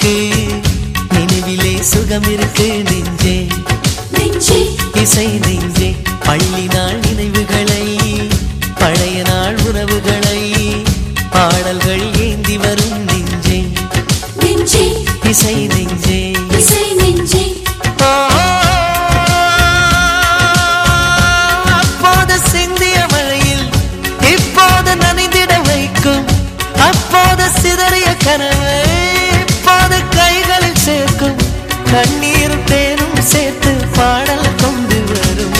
இருக்கு. நினைவிலே சுகம் இருக்கு நெஞ்சே. இசை நெஞ்சே. பள்ளி நாள் நினைவுகள் சேர்த்து பாடல் கொண்டு வரும்.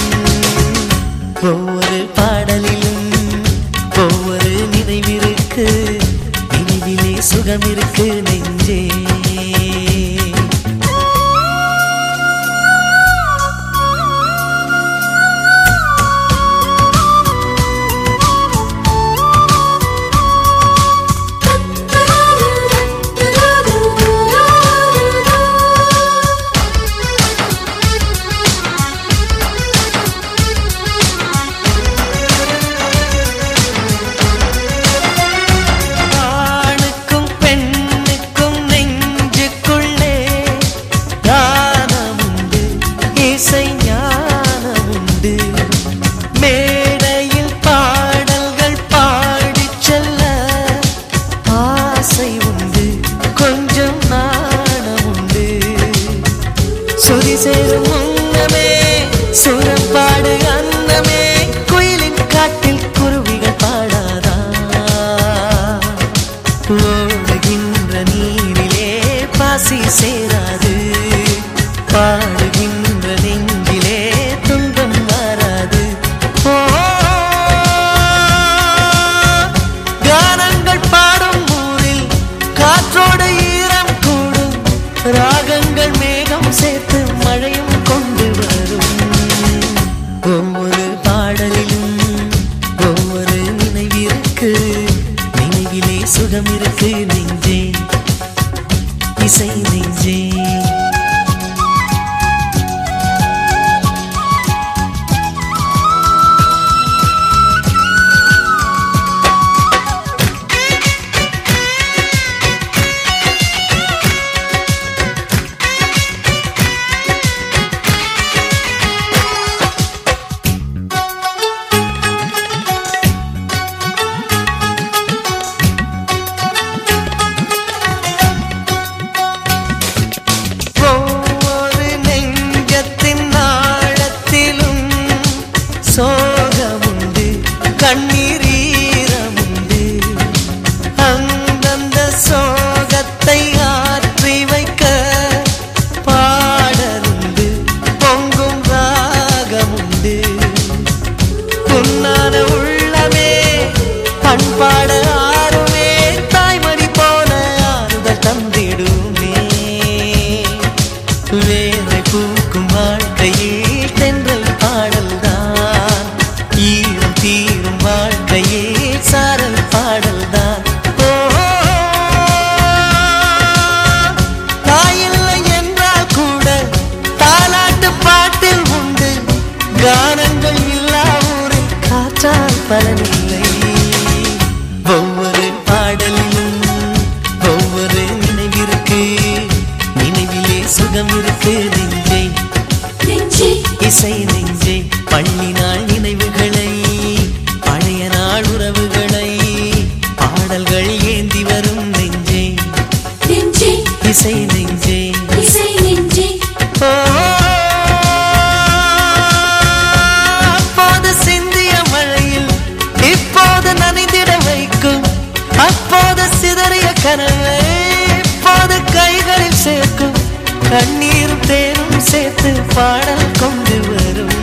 சுதி சேரும் முன்னமே சுரப்பாடு அன்னமே. குயிலின் காட்டில் குருவிகள் பாடாதா? ஓடுகின்ற நீரிலே பாசி சேராது. பாடுகின்ற நெஞ்சிலே துன்பம் வராது. கானங்கள் பாடும் ஊரில் காற்றோடு ஈரம் கூடும். ராகங்கள் மேகம் சேர்த்து இருக்கு. நினைவிலே சுகம் இருக்கு நெஞ்சே. இசை பொன்னான உள்ளமே பண்பாட ஆறுமே தாய்மடி போன ஆறுதல் தந்திடுமே. வே மனம் இருக்குது கண்ணீர் தேனும் சேர்த்து பாடல் கொண்டு வரும்.